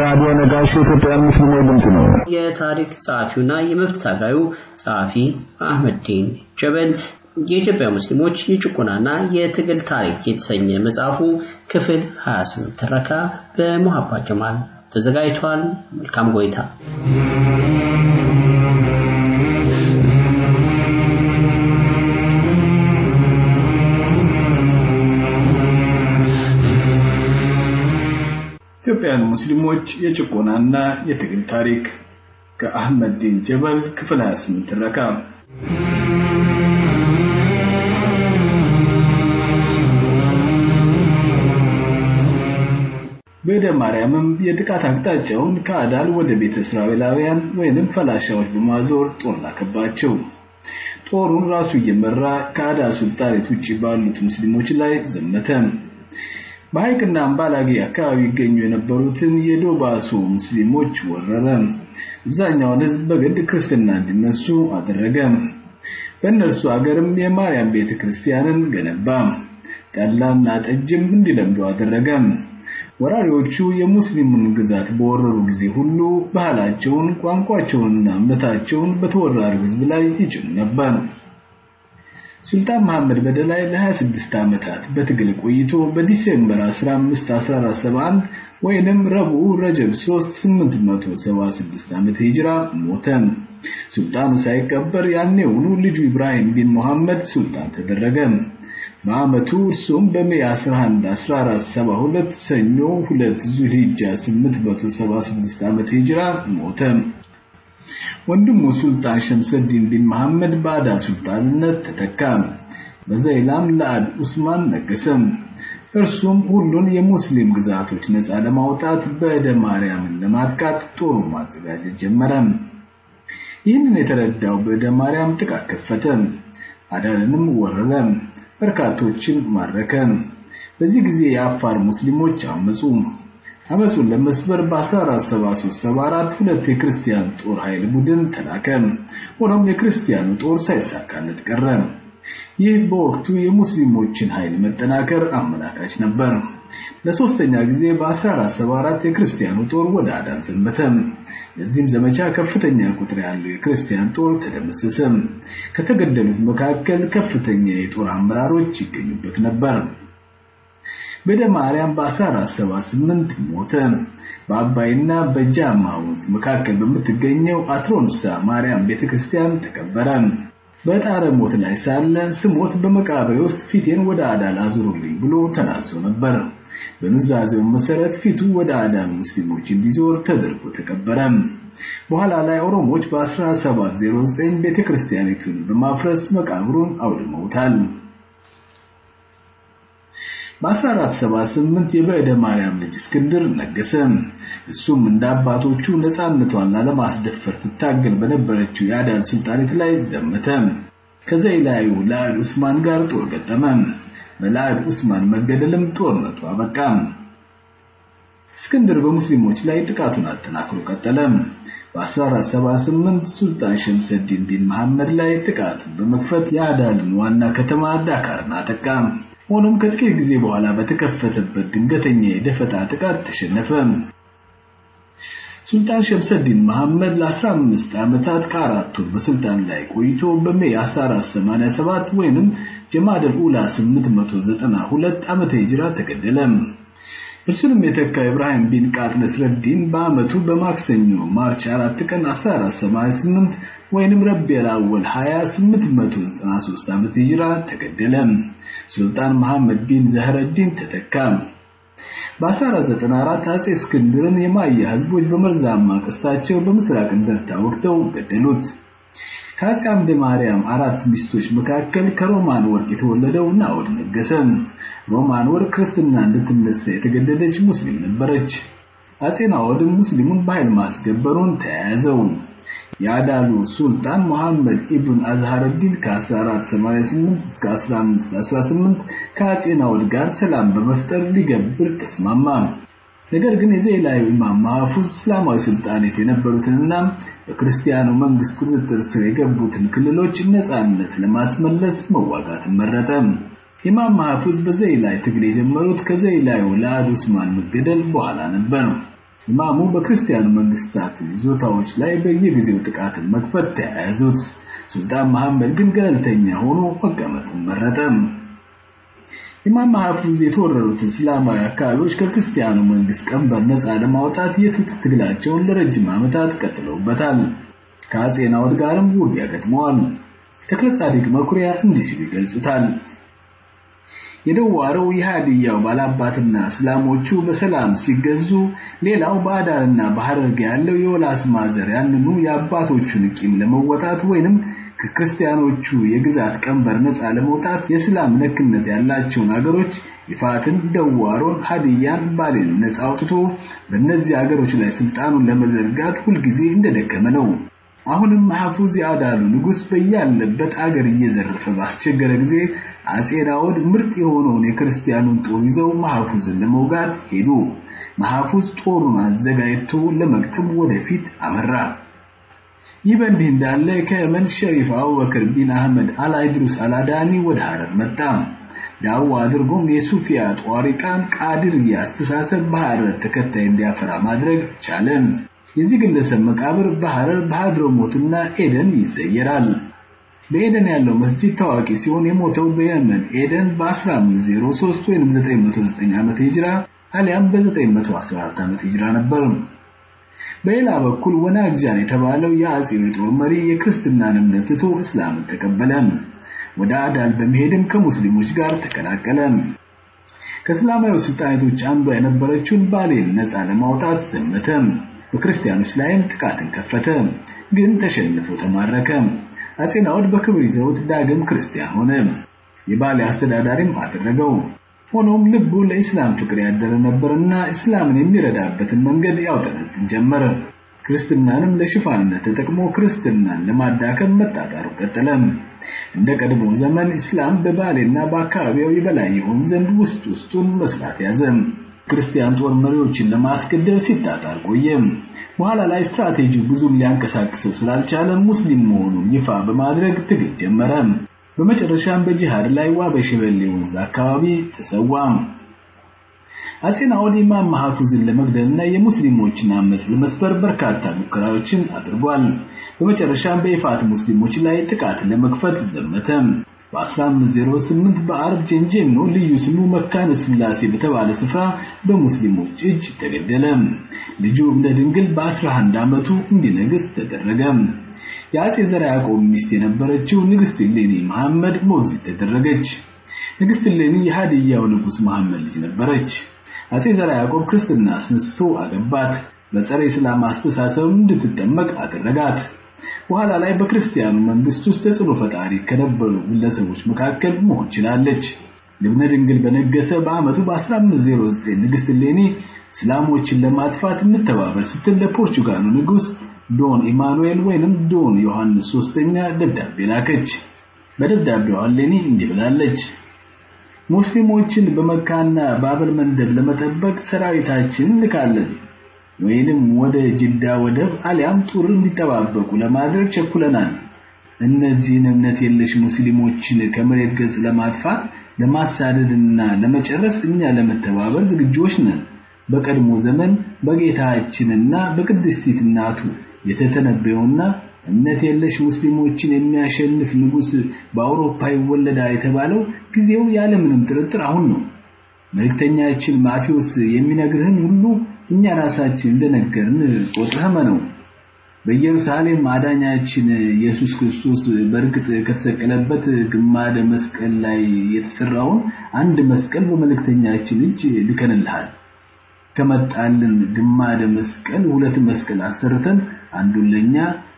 ራዲዮ ነጋሽ የኢትዮጵያ ሙስሊሞች ድምፅ ነው። የታሪክ ጸሐፊውና የመብት ታጋዩ ጸሐፊ አህመዲን ጀበል የኢትዮጵያ ሙስሊሞች የጭቆናና የትግል ታሪክ የተሰኘ መጽሐፉ ክፍል 28 ትረካ በሙሐባ ጀማል ተዘጋጅቷል። መልካም ቆይታ። ኢትዮጵያውያን ሙስሊሞች የጭቆናና የትግል ታሪክ ከአህመድ ዲን ጀበል ክፍል 28 ትረካ በደ ማርያምም የጥቃት አቅጣጫውን ከአዳል ወደ ቤተ እስራኤላውያን ወይንም ፈላሻዎች በማዞር ጦር ላከባቸው። ጦሩን ራሱ እየመራ ከአዳል ሱልጣኔት ውጭ ባሉት ሙስሊሞች ላይ ዘመተ። በሐይቅና አምባላጌ አካባቢ ይገኙ የነበሩትን የዶባሶ ሙስሊሞች ወረረ። አብዛኛውን ሕዝብ በግድ ክርስትና እንዲነሱ አደረገ። በእነርሱ አገርም የማርያም ቤተ ክርስቲያንን ገነባ። ጠላና ጠጅም እንዲለምዱ አደረገ። ወራሪዎቹ የሙስሊሙን ግዛት በወረሩ ጊዜ ሁሉ ባህላቸውን፣ ቋንቋቸውንና እምነታቸውን በተወራሪው ሕዝብ ላይ ይጭኑ ነበር። ሱልጣን መሐመድ በደላይ ለ26 ዓመታት በትግል ቆይቶ በ December 15 1471 ወይንም ረቡዕ ረጀብ 3 876 ዓመተ ሂጅራ ሞተ። ሱልጣኑ ሳይቀበር ያኔውኑ ልጁ ኢብራሂም ቢን መሐመድ ሱልጣን ተደረገ። በዓመቱ እርሱም በ May 11 1472 ሰኞ 2 ዙልሂጃ 876 ዓመተ ሂጅራ ሞተ። ወንድሙ ሱልጣን ሸምሰዲን ቢን መሐመድ ባዳ ሱልጣንነት ተተካ። በዘይላም ለአድ ኡስማን ነገሰ። እርሱም ሁሉን የሙስሊም ግዛቶች ነፃ ለማውጣት በእደ ማርያምን ለማጥቃት ጦሩን ማዘጋጀት ጀመረ። ይህንን የተረዳው በእደ ማርያም ጥቃት ከፈተ። አዳልንም ወረረ። በርካቶችን ማረከ። በዚህ ጊዜ የአፋር ሙስሊሞች አመፁ። አመፁን ለመስበር በ1473/74 ሁለት የክርስቲያን ጦር ኃይል ቡድን ተላከ። ሆኖም የክርስቲያኑ ጦር ሳይሳካለት ቀረ። ይህ በወቅቱ የሙስሊሞችን ኃይል መጠናከር አመላካች ነበር። ለሶስተኛ ጊዜ በ1474 የክርስቲያኑ ጦር ወደ አዳን ዘመተ። በዚህም ዘመቻ ከፍተኛ ቁጥር ያለው የክርስቲያን ጦር ተደመሰሰ። ከተገደሉት መካከል ከፍተኛ የጦር አመራሮች ይገኙበት ነበር። በደ ማርያም በ1478 ሞተ። በአባይና በጃማ ወንዝ መካከል በምትገኘው አትሮንሳ ማርያም ቤተክርስቲያን ተቀበረ። በጣረ ሞት ላይ ሳለ ስሞት በመቃብሬ ውስጥ ፊቴን ወደ አዳል አዙሩልኝ ብሎ ተናዞ ነበር። በኑዛዜው መሰረት ፊቱ ወደ አዳል ሙስሊሞች እንዲዞር ተደርጎ ተቀበረ። በኋላ ላይ ኦሮሞዎች በ1709 ቤተክርስቲያኒቱን በማፍረስ መቃብሩን አውድመውታል። በ1478 የበዕደ ማርያም ልጅ እስክንድር ነገሰ። እሱም እንደ አባቶቹ ነፃነቷን ላለማስደፈር ትታገል በነበረችው የአዳል ሱልጣኔት ላይ ዘመተ። ከዘይላዩ ለአድ ኡስማን ጋር ጦር ገጠመ። በለአድ ኡስማን መገደልም ጦርነቱ አበቃ። እስክንድር በሙስሊሞች ላይ ጥቃቱን አጠናክሮ ቀጠለ። በ1478 ሱልጣን ሸምሰዲን ቢን መሐመድ ላይ ጥቃቱን በመክፈት የአዳልን ዋና ከተማ ዳካርን አጠቃ። ሆኖም ከጥቂት ጊዜ በኋላ በተከፈተበት ድንገተኛ የደፈጣ ጥቃት ተሸነፈ። ሱልጣን ሸምሰዲን መሐመድ ለ15 ዓመታት ከአራት ወር በስልጣን ላይ ቆይቶ በሜይ 1487 ወይንም ጀማደል ኡላ 892 ዓመተ ሂጅራ ተገደለ። እርሱንም የተካ ኢብራሂም ቢን ቃጥ ነስረዲን በዓመቱ በማክሰኞ ማርች 4 ቀን 1488 ወይንም ረቢዕ አወል 2893 ዓመተ ሂጅራ ተገደለ። ሱልጣን መሐመድ ቢን ዘህረዲን ተተካ። በ1494 አጼ እስክንድርን የማያ ህዝቦች በመርዛማ ቀስታቸው በምስራቅ እንደርታ ወቅተው ገደሉት። ከአጼ አምደ ማርያም አራት ሚስቶች መካከል ከሮማን ወርቅ የተወለደው ናኦድ ነገሰ። ሮማን ወርቅ ክርስትና እንድትነሳ የተገደደች ሙስሊም ነበረች። አጼ ናኦድም ሙስሊሙን በኃይል ማስገበሩን ተያያዘው። የአዳሉ ሱልጣን መሐመድ ኢብን አዝሃርዲን ከ1488 እስከ 1518 ከአጼ ናኦድ ጋር ሰላም በመፍጠር ሊገብር ተስማማ። ነገር ግን የዘይላዩ ኢማም ማህፉዝ እስላማዊ ሱልጣኔት የነበሩትንና በክርስቲያኑ መንግስት ቁጥጥር ስር የገቡትን ክልሎች ነፃነት ለማስመለስ መዋጋትን መረጠ። ኢማም ማህፉዝ በዘይላይ ትግል የጀመሩት ከዘይላዩ ለአድ ኡስማን መገደል በኋላ ነበር። ኢማሙ በክርስቲያኑ መንግስታት ይዞታዎች ላይ በየጊዜው ጥቃትን መክፈት ተያያዙት። ሱልጣን መሐመድ ግን ገለልተኛ ሆኖ መቀመጥን መረጠ። ኢማም ሐፊዝ የተወረሩት እስላማዊ አካባቢዎች ከክርስቲያኑ መንግስት ቀንበር ነፃ ለማውጣት የትጥቅ ትግላቸውን ለረጅም ዓመታት ቀጥለውበታል። ከአጼ ናውድ ጋርም ውጊያ ገጥመዋል። ተክለ ጻዲቅ መኩሪያ እንዲህ ሲሉ ይገልጹታል። የደዋረው የሃዲያው ባላባትና እስላሞቹ በሰላም ሲገዙ፣ ሌላው በአዳልና በሐረርጌ ያለው የወላስ ማዘር ያንኑ የአባቶቹን ቂም ለመወጣት ወይንም ከክርስቲያኖቹ የግዛት ቀንበር ነፃ ለመውጣት የእስላም ነክነት ያላቸውን አገሮች ይፋትን፣ ደዋሮን፣ ሀዲያን፣ ባሌን ነፃ አውጥቶ በእነዚህ አገሮች ላይ ስልጣኑን ለመዘርጋት ሁልጊዜ እንደደከመ ነው። አሁንም ሐፉዝ የአዳሉ ንጉስ በያለበት አገር እየዘረፈ ባስቸገረ ጊዜ አጼ ዳውድ ምርጥ የሆነውን የክርስቲያኑን ጦር ይዘው መሐፉዝን ለመውጋት ሄዱ። መሐፉዝ ጦሩን አዘጋጅቶ ለመግጠም ወደፊት አመራ። ይህ በእንዲህ እንዳለ ከየመን ሸሪፍ አቡበክር ቢን አህመድ አልአይድሩስ አላዳኒ ወደ ሐረር መጣ። ዳዋ አድርጎም የሱፊያ ጧሪቃን ቃድርያ አስተሳሰብ በሐረር ተከታይ እንዲያፈራ ማድረግ ቻለ። የዚህ ግለሰብ መቃብር በሐረር በሐድረሞትና ኤደን ይዘየራል። በኤደን ያለው መስጂድ ታዋቂ ሲሆን የሞተው በየመን ኤደን በ1503 ወይም 909 ዓመተ ሂጅራ አሊያም በ914 ዓመተ ሂጅራ ነበር። በሌላ በኩል ወናግጃን የተባለው የአጼው የጦር መሪ የክርስትናን እምነት ትቶ እስላምን ተቀበለ። ወደ አዳል በመሄድም ከሙስሊሞች ጋር ተቀላቀለ። ከእስላማዊ ስልጣኔቶች አንዷ የነበረችውን ባሌን ነፃ ለማውጣት ዘመተ። በክርስቲያኖች ላይም ጥቃትን ከፈተ፣ ግን ተሸንፎ ተማረከ። አጼ ናውድ በክብር ይዘውት ዳግም ክርስቲያን ሆነ። የባሌ አስተዳዳሪም አደረገው። ሆኖም ልቡ ለኢስላም ፍቅር ያደረ ነበርና እስላምን የሚረዳበትን መንገድ ያውጠነጥን ጀመረ። ክርስትናንም ለሽፋንነት ተጠቅሞ ክርስትናን ለማዳከም መጣጣሩ ቀጠለ። እንደ ቀድሞ ዘመን እስላም በባሌና በአካባቢው የበላይ ይሆን ዘንድ ውስጥ ውስጡን መስራት ያዘ። ክርስቲያን ጦር መሪዎችን ለማስገደል ሲጣጣር ቆየ። በኋላ ላይ ስትራቴጂው ብዙም ሊያንቀሳቅሰው ስላልቻለ ሙስሊም መሆኑን ይፋ በማድረግ ትግል ጀመረ። በመጨረሻም በጂሃድ ላይ ዋበሽበሌ ወንዝ አካባቢ ተሰዋ። አጼ ናኦድ ኢማም ሐፊዝን ለመግደልና የሙስሊሞችን አመጽ ለመስበር በርካታ ሙከራዎችን አድርጓል። በመጨረሻም በይፋት ሙስሊሞች ላይ ጥቃት ለመክፈት ዘመተ። በ1508 በአረብ ጀንጀኖ ልዩ ስሙ መካነ ስላሴ በተባለ ስፍራ በሙስሊሞች እጅ ተገደለ። ልጁ እንደ ድንግል በ11 ዓመቱ እንዲነግስ ተደረገ። የአጼ ዘርዓ ያዕቆብ ሚስት የነበረችው ንግስት እሌኒ መሐመድ ሞግዚት ተደረገች። ንግስት እሌኒ የሃዲያው ንጉስ መሐመድ ልጅ ነበረች። አጼ ዘርዓ ያዕቆብ ክርስትና አስነስቶ አገባት። በጸረ እስላም አስተሳሰብም እንድትጠመቅ አደረጋት። በኋላ ላይ በክርስቲያኑ መንግስት ውስጥ ተጽዕኖ ፈጣሪ ከነበሩ ግለሰቦች መካከል መሆን ችላለች። ልብነ ድንግል በነገሰ በአመቱ በ1509 ንግስት እሌኒ እስላሞችን ለማጥፋት እንተባበር ስትል ለፖርቹጋሉ ንጉስ ዶን ኢማኑኤል ወይንም ዶን ዮሐንስ ሶስተኛ ደብዳቤ ላከች። በደብዳቤዋ እሌኒ እንዲህ ብላለች። ሙስሊሞችን በመካና ባብ ኤል መንደብ ለመጠበቅ ሰራዊታችን እንልካለን ወይንም ወደ ጅዳ ወደብ አሊያም ጡር እንዲጠባበቁ ለማድረግ ቸኩለናል። እነዚህን እምነት የለሽ ሙስሊሞችን ከመሬት ገጽ ለማጥፋት ለማሳደድና ለመጨረስ እኛ ለመተባበር ዝግጆች ነን። በቀድሞ ዘመን በጌታችንና በቅድስቲት እናቱ የተተነበየውና እምነት የለሽ ሙስሊሞችን የሚያሸንፍ ንጉስ በአውሮፓ ይወለዳል የተባለው ጊዜው ያለምንም ጥርጥር አሁን ነው። መልእክተኛችን ማቴዎስ የሚነግርህን ሁሉ እኛ ራሳችን እንደነገርን ቆጥረህ ነው። በኢየሩሳሌም አዳኛችን ኢየሱስ ክርስቶስ በእርግጥ ከተሰቀለበት ግማደ መስቀል ላይ የተሰራውን አንድ መስቀል በመልእክተኛችን እጅ ልከንልሃል። ከመጣልን ግማደ መስቀል ሁለት መስቀል አሰርተን አንዱን ለኛ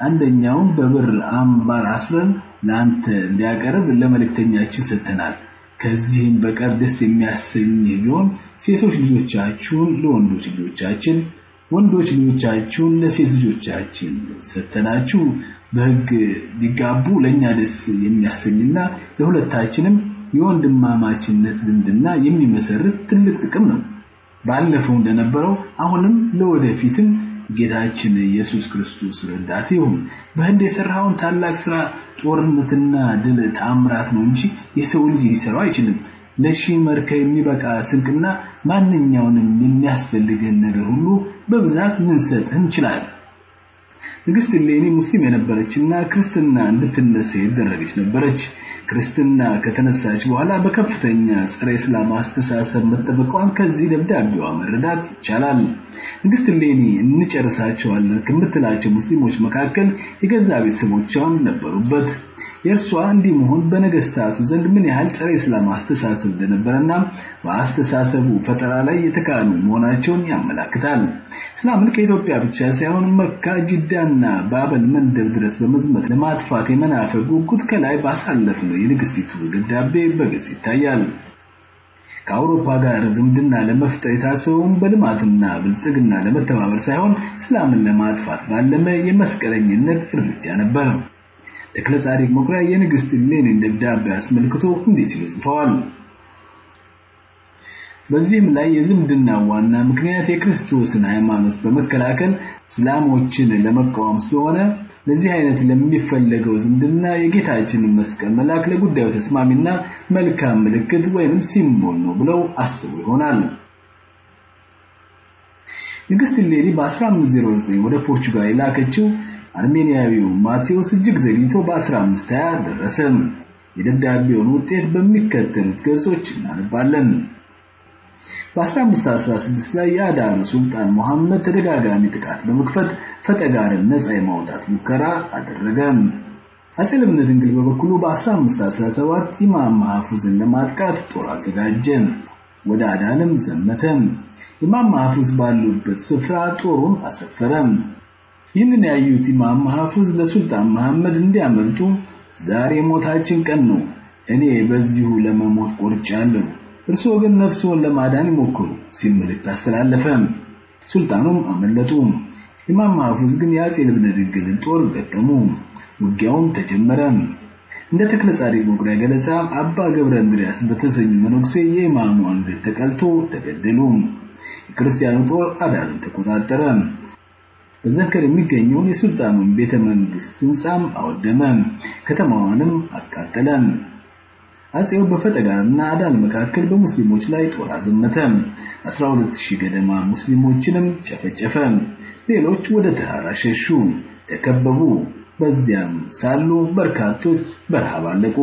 አንደኛውን በብር አምባር አስረን ለአንተ እንዲያቀርብ ለመልእክተኛችን ሰጥተናል። ከዚህም በቀር ደስ የሚያሰኝ ቢሆን ሴቶች ልጆቻችሁን ለወንዶች ልጆቻችን፣ ወንዶች ልጆቻችሁን ለሴት ልጆቻችን ሰተናችሁ በሕግ ቢጋቡ ለኛ ደስ የሚያሰኝና ለሁለታችንም የወንድማማችነት ዝምድና የሚመሰርት ትልቅ ጥቅም ነው። ባለፈው እንደነበረው አሁንም ለወደፊትም ጌታችን ኢየሱስ ክርስቶስ ረዳት ይሁን። በህንድ የሰራውን ታላቅ ስራ ጦርነትና ድል ተአምራት ነው እንጂ የሰው ልጅ ሊሰራው አይችልም። ለሺህ መርከብ የሚበቃ ስንቅና ማንኛውንም የሚያስፈልግህን ነገር ሁሉ በብዛት ልንሰጥህ እንችላለን። ንግስት እሌኒ ሙስሊም የነበረችና ክርስትና እንድትነሳ የደረገች ነበረች። ክርስትና ከተነሳች በኋላ በከፍተኛ ጸረ እስላም አስተሳሰብ መጠበቋን ከዚህ ደብዳቤዋ መረዳት ይቻላል። ንግስት እሌኒ እንጨርሳቸዋለን ከምትላቸው ሙስሊሞች መካከል የገዛ ቤተሰቦቿም ነበሩበት። የእርሷ እንዲህ መሆን በነገስታቱ ዘንድ ምን ያህል ጸረ እስላም አስተሳሰብ እንደነበረና በአስተሳሰቡ ፈጠራ ላይ የተካኑ መሆናቸውን ያመላክታል። እስላምን ከኢትዮጵያ ብቻ ሳይሆን መካ፣ ጅዳና ባበል መንደብ ድረስ በመዝመት ለማጥፋት የመናፈቅ ጉጉት ከላይ ባሳለፍነው የንግስቲቱ ደብዳቤ በግልጽ ይታያል። ከአውሮፓ ጋር ዝምድና ለመፍጠር የታሰበውን በልማትና ብልጽግና ለመተባበር ሳይሆን እስላምን ለማጥፋት ባለመ የመስቀለኝነት እርምጃ ነበር። ተክለ ጻዲቅ መኩሪያ የንግስት እሌኒን ደብዳቤ አስመልክቶ እንዲህ ሲሉ ጽፈዋል። በዚህም ላይ የዝምድና ዋና ምክንያት የክርስቶስን ሃይማኖት በመከላከል እስላሞችን ለመቃወም ስለሆነ ለዚህ አይነት ለሚፈለገው ዝምድና የጌታችንን መስቀል መላክ ለጉዳዩ ተስማሚና መልካም ምልክት ወይንም ሲምቦል ነው ብለው አስቡ ይሆናል። ንግስት እሌኒ በ1509 ወደ ፖርቹጋል የላከችው አርሜኒያዊው ማቴዎስ እጅግ ዘግይቶ በ1520 ደረሰ። የደብዳቤውን ውጤት በሚከተሉት ገጾች እናነባለን። በ1516 ላይ የአዳሉ ሱልጣን መሐመድ ተደጋጋሚ ጥቃት በመክፈት ፈጠጋርን ነፃ የማውጣት ሙከራ አደረገ። አጼ ልብነ ድንግል በበኩሉ በ1517 ኢማም ማህፉዝን ለማጥቃት ጦር አዘጋጀ። ወደ አዳልም ዘመተ። ኢማም ማህፉዝ ባሉበት ስፍራ ጦሩን አሰፈረ። ይህንን ያዩት ኢማም ማህፉዝ ለሱልጣን መሐመድ እንዲያመልጡ ዛሬ ሞታችን ቀን ነው፣ እኔ በዚሁ ለመሞት ቆርጫለሁ እርስዎ ግን ነፍስዎን ለማዳን ይሞክሩ ሲል መልእክት አስተላለፈ። ሱልጣኑም አመለጡ። ኢማም ማህፉዝ ግን የአጼ ልብነ ድንግልን ጦር ገጠሙ። ውጊያውም ተጀመረ። እንደ ተክለ ጻዲቅ መኩሪያ ገለጻ አባ ገብረ እንድሪያስ በተሰኙ መነኩሴ የኢማሙ አንገት ተቀልቶ ተገደሉ። የክርስቲያኑ ጦር አዳልን ተቆጣጠረ። በዘንከር የሚገኘውን የሱልጣኑን ቤተ መንግስት ህንጻም አወደመ። ከተማዋንም አቃጠለ። አጼው በፈጠጋርና አዳል መካከል በሙስሊሞች ላይ ጦር አዘመተ። 12000 ገደማ ሙስሊሞችንም ጨፈጨፈ። ሌሎች ወደ ተራራ ሸሹ፣ ተከበቡ። በዚያም ሳሉ በርካቶች በረሃብ አለቁ።